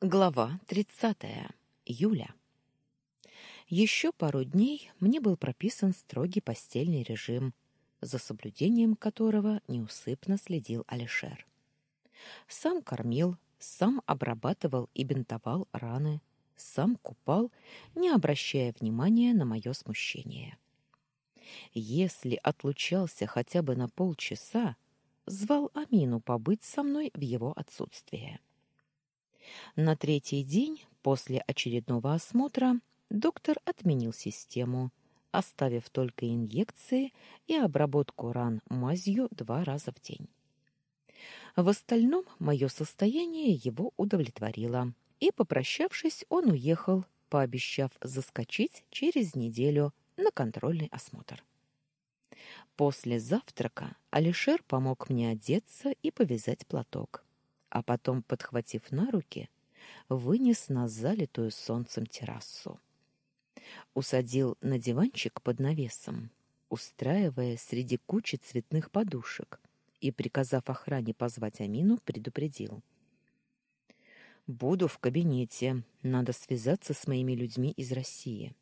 Глава 30. Юля. Еще пару дней мне был прописан строгий постельный режим, за соблюдением которого неусыпно следил Алишер. Сам кормил, сам обрабатывал и бинтовал раны, сам купал, не обращая внимания на мое смущение. Если отлучался хотя бы на полчаса, звал Амину побыть со мной в его отсутствие. На третий день после очередного осмотра доктор отменил систему, оставив только инъекции и обработку ран мазью два раза в день. В остальном мое состояние его удовлетворило, и, попрощавшись, он уехал, пообещав заскочить через неделю на контрольный осмотр. После завтрака Алишер помог мне одеться и повязать платок а потом, подхватив на руки, вынес на залитую солнцем террасу. Усадил на диванчик под навесом, устраивая среди кучи цветных подушек, и, приказав охране позвать Амину, предупредил. «Буду в кабинете. Надо связаться с моими людьми из России».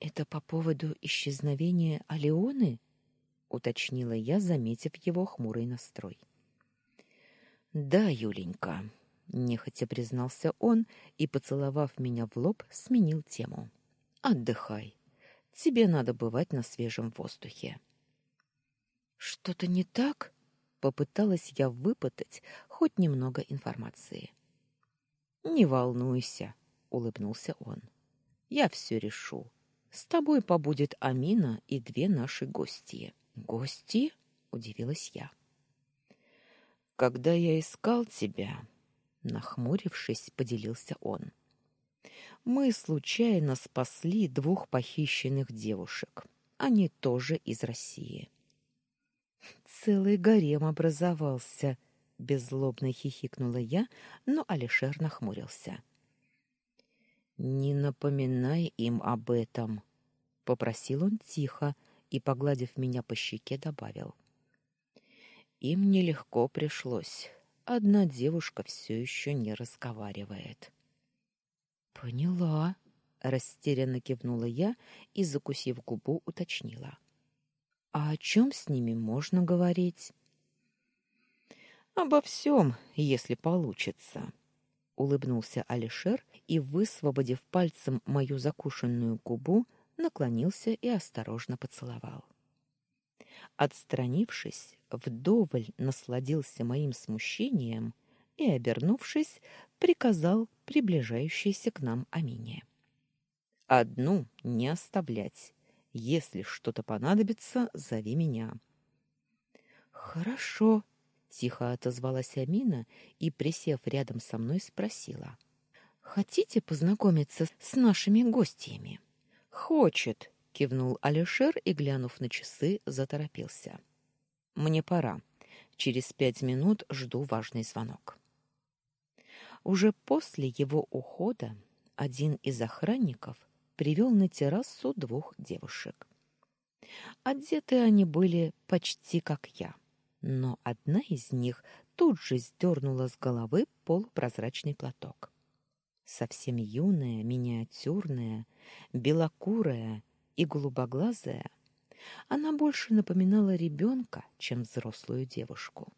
«Это по поводу исчезновения Алеоны?» — уточнила я, заметив его хмурый настрой. Да, Юленька, нехотя признался он и, поцеловав меня в лоб, сменил тему. Отдыхай. Тебе надо бывать на свежем воздухе. Что-то не так? Попыталась я выпытать хоть немного информации. Не волнуйся, улыбнулся он. Я все решу. С тобой побудет Амина и две наши гости. Гости? удивилась я. Когда я искал тебя, нахмурившись, поделился он. Мы случайно спасли двух похищенных девушек. Они тоже из России. Целый гарем образовался, беззлобно хихикнула я, но Алишер нахмурился. Не напоминай им об этом, попросил он тихо и, погладив меня по щеке, добавил: им нелегко пришлось. Одна девушка все еще не разговаривает. Поняла, растерянно кивнула я и закусив губу, уточнила: А о чем с ними можно говорить? Обо всем, если получится, улыбнулся Алишер и, высвободив пальцем мою закушенную губу, наклонился и осторожно поцеловал. Отстранившись, вдоволь насладился моим смущением и, обернувшись, приказал приближающейся к нам Амине. «Одну не оставлять. Если что-то понадобится, зови меня». «Хорошо», — тихо отозвалась Амина и, присев рядом со мной, спросила. «Хотите познакомиться с нашими гостями?» «Хочет», кивнул Алишер и, глянув на часы, заторопился. Мне пора. Через пять минут жду важный звонок. Уже после его ухода один из охранников привел на террасу двух девушек. Одеты они были почти как я, но одна из них тут же сдернула с головы полупрозрачный платок. Совсем юная, миниатюрная, белокурая и голубоглазая, она больше напоминала ребенка, чем взрослую девушку.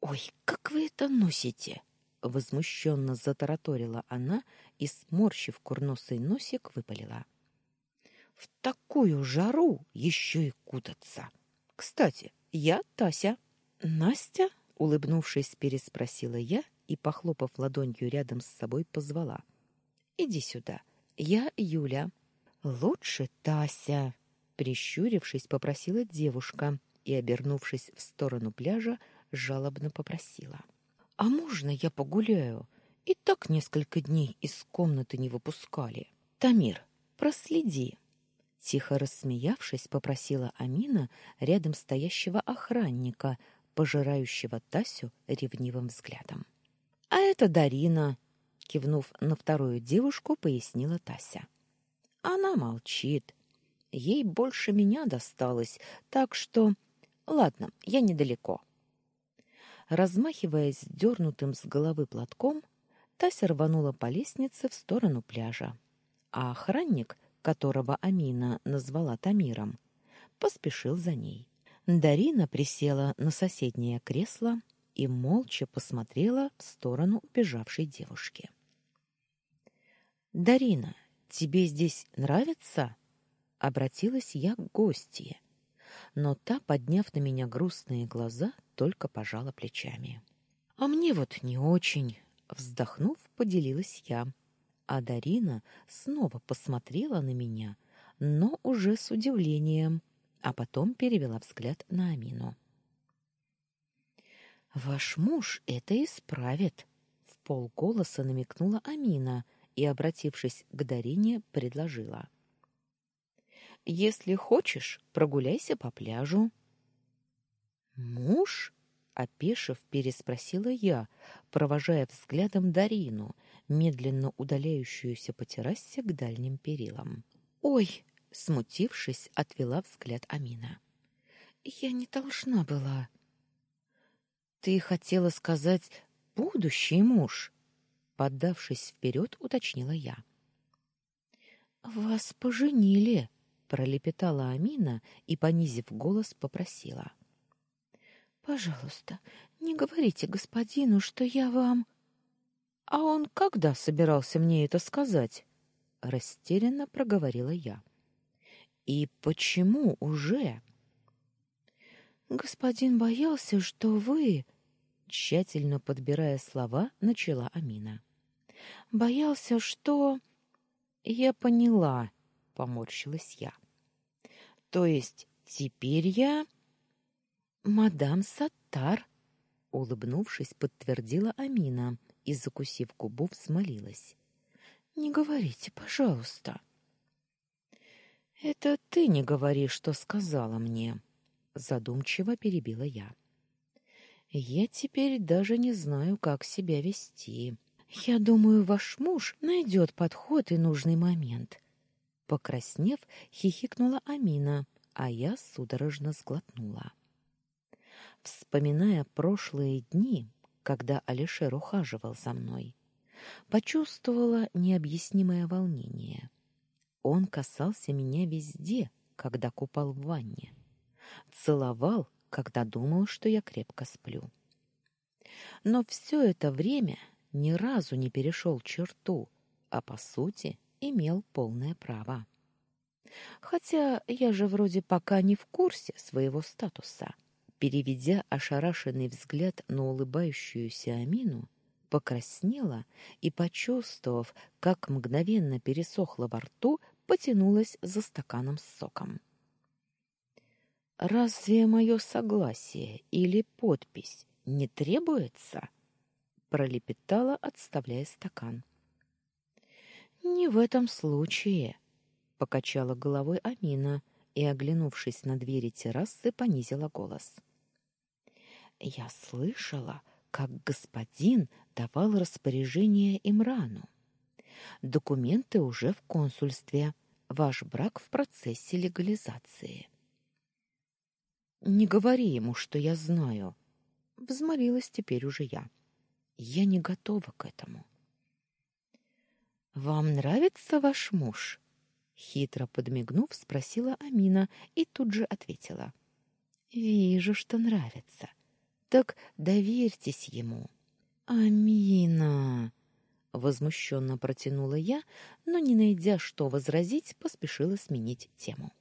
«Ой, как вы это носите!» Возмущенно затараторила она и, сморщив курносый носик, выпалила. «В такую жару еще и кутаться! Кстати, я Тася». «Настя?» — улыбнувшись, переспросила я и, похлопав ладонью рядом с собой, позвала. «Иди сюда. Я Юля. Лучше Тася, прищурившись, попросила девушка и, обернувшись в сторону пляжа, жалобно попросила: "А можно я погуляю? И так несколько дней из комнаты не выпускали. Тамир, проследи". Тихо рассмеявшись, попросила Амина рядом стоящего охранника, пожирающего Тасю ревнивым взглядом. А это Дарина, кивнув на вторую девушку, пояснила Тася. Она молчит. Ей больше меня досталось, так что... Ладно, я недалеко. Размахиваясь дернутым с головы платком, Тася рванула по лестнице в сторону пляжа, а охранник, которого Амина назвала Тамиром, поспешил за ней. Дарина присела на соседнее кресло и молча посмотрела в сторону убежавшей девушки. Дарина, тебе здесь нравится? обратилась я к гостье. Но та, подняв на меня грустные глаза, только пожала плечами. А мне вот не очень, вздохнув, поделилась я. А Дарина снова посмотрела на меня, но уже с удивлением, а потом перевела взгляд на Амину. Ваш муж это исправит, в полголоса намекнула Амина и, обратившись к Дарине, предложила: Если хочешь, прогуляйся по пляжу. Муж? опешив, переспросила я, провожая взглядом Дарину, медленно удаляющуюся по террасе к дальним перилам. Ой, смутившись, отвела взгляд Амина. Я не должна была. Ты хотела сказать будущий муж, поддавшись вперед, уточнила я. Вас поженили, пролепетала Амина и понизив голос попросила: Пожалуйста, не говорите господину, что я вам А он когда собирался мне это сказать? растерянно проговорила я. И почему уже? Господин боялся, что вы, тщательно подбирая слова, начала Амина. Боялся, что Я поняла, поморщилась я. То есть теперь я мадам Саттар, улыбнувшись, подтвердила Амина и закусив губу, взмолилась: "Не говорите, пожалуйста". Это ты не говори, что сказала мне, задумчиво перебила я. Я теперь даже не знаю, как себя вести. Я думаю, ваш муж найдет подход и нужный момент. Покраснев, хихикнула Амина, а я судорожно сглотнула. Вспоминая прошлые дни, когда Алишер ухаживал за мной, почувствовала необъяснимое волнение. Он касался меня везде, когда купал в ванне целовал, когда думал, что я крепко сплю. Но все это время ни разу не перешел черту, а по сути имел полное право. Хотя я же вроде пока не в курсе своего статуса. Переведя ошарашенный взгляд на улыбающуюся Амину, покраснела и, почувствовав, как мгновенно пересохло во рту, потянулась за стаканом с соком. Разве мое согласие или подпись не требуется? Пролепетала, отставляя стакан. Не в этом случае, покачала головой Амина и, оглянувшись на двери террасы, понизила голос. Я слышала, как господин давал распоряжение Имрану. Документы уже в консульстве. Ваш брак в процессе легализации. Не говори ему, что я знаю, взмолилась теперь уже я. Я не готова к этому. Вам нравится ваш муж? хитро подмигнув, спросила Амина и тут же ответила: Вижу, что нравится. Так доверьтесь ему. Амина возмущенно протянула я, но не найдя что возразить, поспешила сменить тему.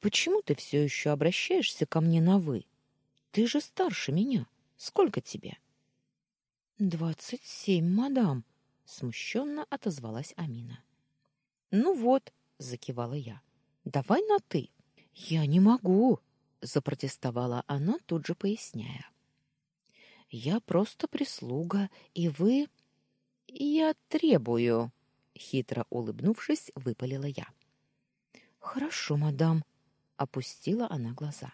Почему ты все еще обращаешься ко мне на вы? Ты же старше меня. Сколько тебе? «Двадцать семь, мадам, смущенно отозвалась Амина. Ну вот, закивала я. Давай на ты. Я не могу, запротестовала она, тут же поясняя. Я просто прислуга, и вы я требую, хитро улыбнувшись, выпалила я. Хорошо, мадам, опустила она глаза.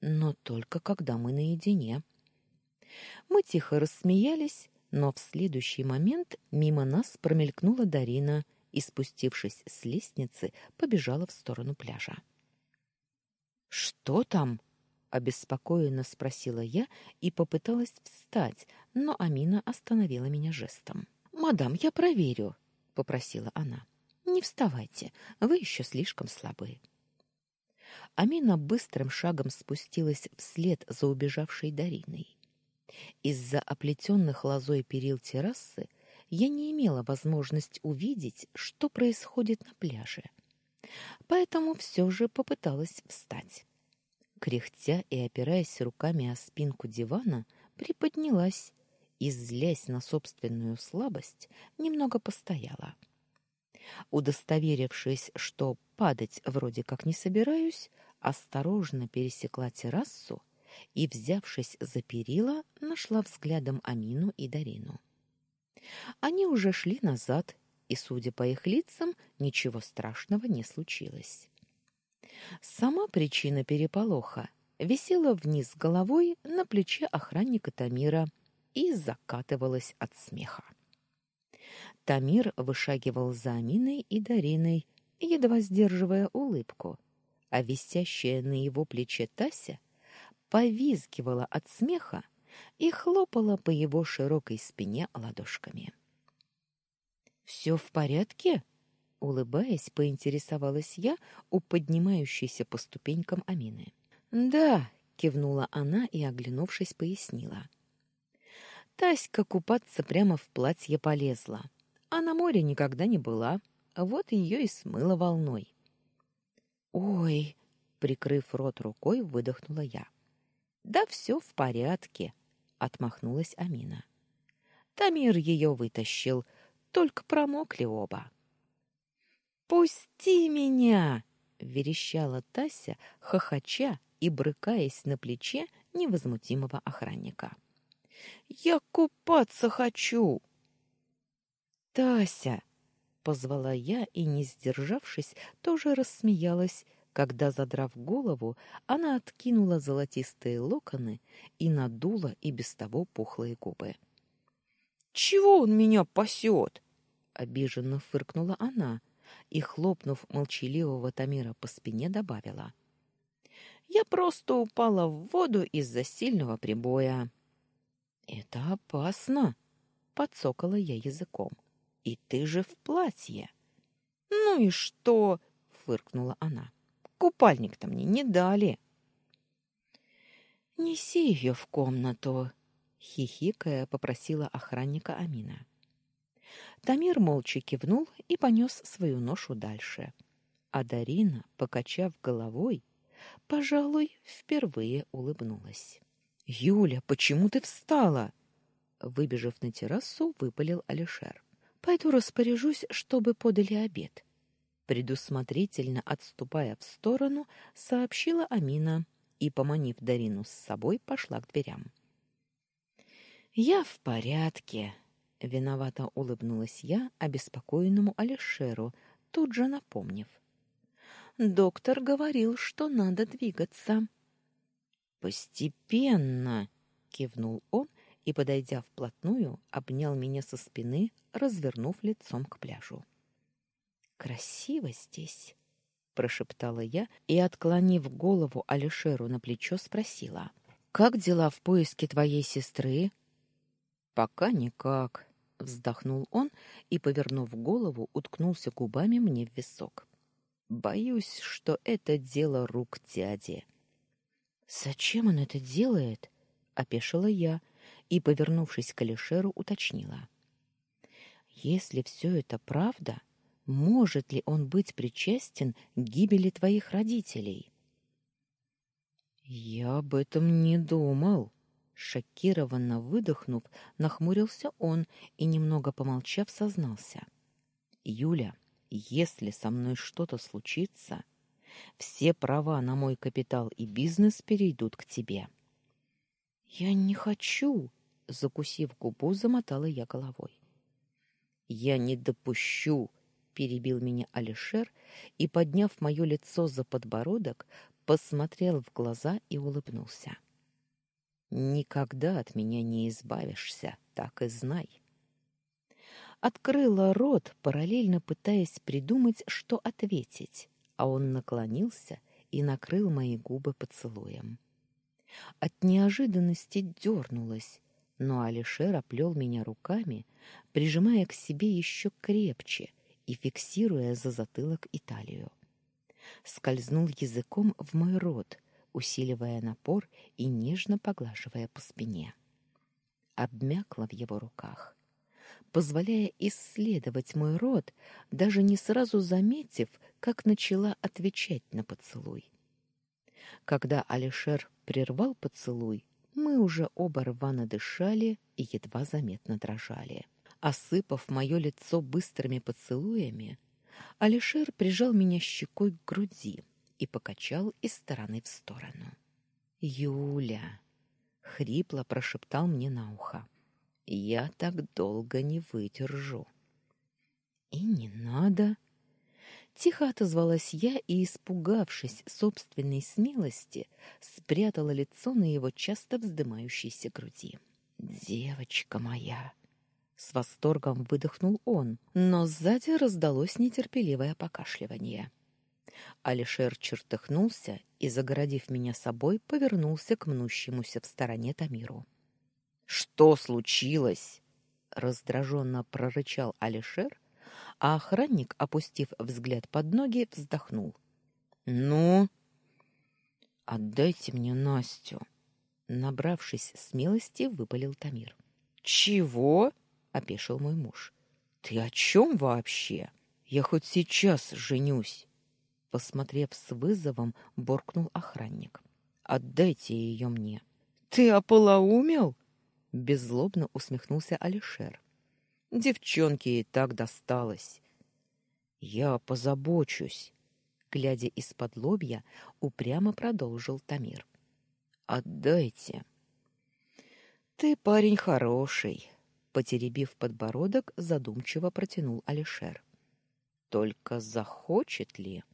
Но только когда мы наедине. Мы тихо рассмеялись, но в следующий момент мимо нас промелькнула Дарина и, спустившись с лестницы, побежала в сторону пляжа. Что там? обеспокоенно спросила я и попыталась встать, но Амина остановила меня жестом. "Мадам, я проверю", попросила она. "Не вставайте, вы еще слишком слабы". Амина быстрым шагом спустилась вслед за убежавшей Дариной. Из-за оплетенных лозой перил террасы я не имела возможности увидеть, что происходит на пляже. Поэтому все же попыталась встать. Кряхтя и опираясь руками о спинку дивана, приподнялась и, злясь на собственную слабость, немного постояла. Удостоверившись, что падать вроде как не собираюсь, осторожно пересекла террасу и, взявшись за перила, нашла взглядом Амину и Дарину. Они уже шли назад, и, судя по их лицам, ничего страшного не случилось. Сама причина переполоха висела вниз головой на плече охранника Тамира и закатывалась от смеха. Тамир вышагивал за Аминой и Дариной, едва сдерживая улыбку, а висящая на его плече Тася повизгивала от смеха и хлопала по его широкой спине ладошками. «Все в порядке?» Улыбаясь, поинтересовалась я у поднимающейся по ступенькам Амины. «Да», — кивнула она и, оглянувшись, пояснила. Таська купаться прямо в платье полезла, а на море никогда не была, вот ее и смыло волной. «Ой!» — прикрыв рот рукой, выдохнула я. «Да все в порядке», — отмахнулась Амина. Тамир ее вытащил, только промокли оба. «Пусти меня!» — верещала Тася, хохоча и брыкаясь на плече невозмутимого охранника. «Я купаться хочу!» «Тася!» — позвала я и, не сдержавшись, тоже рассмеялась, когда, задрав голову, она откинула золотистые локоны и надула и без того пухлые губы. «Чего он меня пасет?» — обиженно фыркнула она, и, хлопнув молчаливого Тамира по спине, добавила. «Я просто упала в воду из-за сильного прибоя». «Это опасно», — подсокала я языком. «И ты же в платье». «Ну и что?» — фыркнула она. «Купальник-то мне не дали». «Неси ее в комнату», — хихикая попросила охранника Амина. Тамир молча кивнул и понес свою ношу дальше. А Дарина, покачав головой, пожалуй, впервые улыбнулась. «Юля, почему ты встала?» Выбежав на террасу, выпалил Алишер. «Пойду распоряжусь, чтобы подали обед». Предусмотрительно отступая в сторону, сообщила Амина и, поманив Дарину с собой, пошла к дверям. «Я в порядке», Виновато улыбнулась я обеспокоенному Алишеру, тут же напомнив. Доктор говорил, что надо двигаться. Постепенно, кивнул он и, подойдя вплотную, обнял меня со спины, развернув лицом к пляжу. Красиво здесь, прошептала я и, отклонив голову Алишеру на плечо, спросила: "Как дела в поиске твоей сестры?" Пока никак, вздохнул он и, повернув голову, уткнулся губами мне в висок. Боюсь, что это дело рук дяди. Зачем он это делает? опешила я и, повернувшись к Алишеру, уточнила: Если все это правда, может ли он быть причастен к гибели твоих родителей? Я об этом не думал, Шокированно выдохнув, нахмурился он и, немного помолчав, сознался. «Юля, если со мной что-то случится, все права на мой капитал и бизнес перейдут к тебе». «Я не хочу!» — закусив губу, замотала я головой. «Я не допущу!» — перебил меня Алишер и, подняв мое лицо за подбородок, посмотрел в глаза и улыбнулся. Никогда от меня не избавишься, так и знай. Открыла рот, параллельно пытаясь придумать, что ответить, а он наклонился и накрыл мои губы поцелуем. От неожиданности дернулась, но Алишер оплел меня руками, прижимая к себе еще крепче и фиксируя за затылок и талию. Скользнул языком в мой рот, усиливая напор и нежно поглаживая по спине. Обмякла в его руках, позволяя исследовать мой рот, даже не сразу заметив, как начала отвечать на поцелуй. Когда Алишер прервал поцелуй, мы уже оба рвано дышали и едва заметно дрожали. Осыпав мое лицо быстрыми поцелуями, Алишер прижал меня щекой к груди и покачал из стороны в сторону. «Юля!» — хрипло прошептал мне на ухо. «Я так долго не выдержу». «И не надо!» Тихо отозвалась я и, испугавшись собственной смелости, спрятала лицо на его часто вздымающейся груди. «Девочка моя!» С восторгом выдохнул он, но сзади раздалось нетерпеливое покашливание. Алишер чертыхнулся и, загородив меня собой, повернулся к мнущемуся в стороне Тамиру. «Что случилось?» — раздраженно прорычал Алишер, а охранник, опустив взгляд под ноги, вздохнул. «Ну?» «Отдайте мне Настю!» Набравшись смелости, выпалил Тамир. «Чего?» — опешил мой муж. «Ты о чем вообще? Я хоть сейчас женюсь!» Посмотрев с вызовом, буркнул охранник. «Отдайте ее мне!» «Ты ополоумел?» Беззлобно усмехнулся Алишер. Девчонке и так досталось. Я позабочусь, глядя из-под лобья, упрямо продолжил Тамир. Отдайте. Ты парень хороший, потеребив подбородок, задумчиво протянул Алишер. Только захочет ли?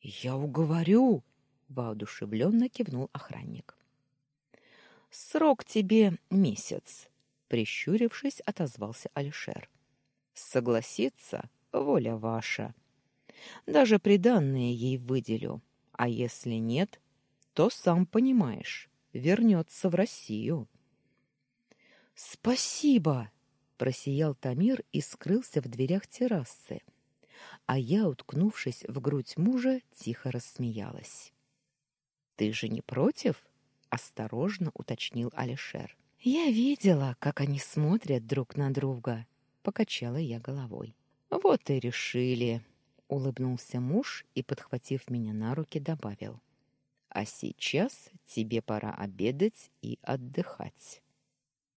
Я уговорю, воодушевленно кивнул охранник. Срок тебе месяц, прищурившись, отозвался Алишер. Согласиться воля ваша. Даже приданные ей выделю, а если нет, то сам понимаешь, вернется в Россию. Спасибо, просиял Тамир и скрылся в дверях террасы. А я, уткнувшись в грудь мужа, тихо рассмеялась. Ты же не против? осторожно уточнил Алишер. Я видела, как они смотрят друг на друга, покачала я головой. Вот и решили, улыбнулся муж и, подхватив меня на руки, добавил: А сейчас тебе пора обедать и отдыхать.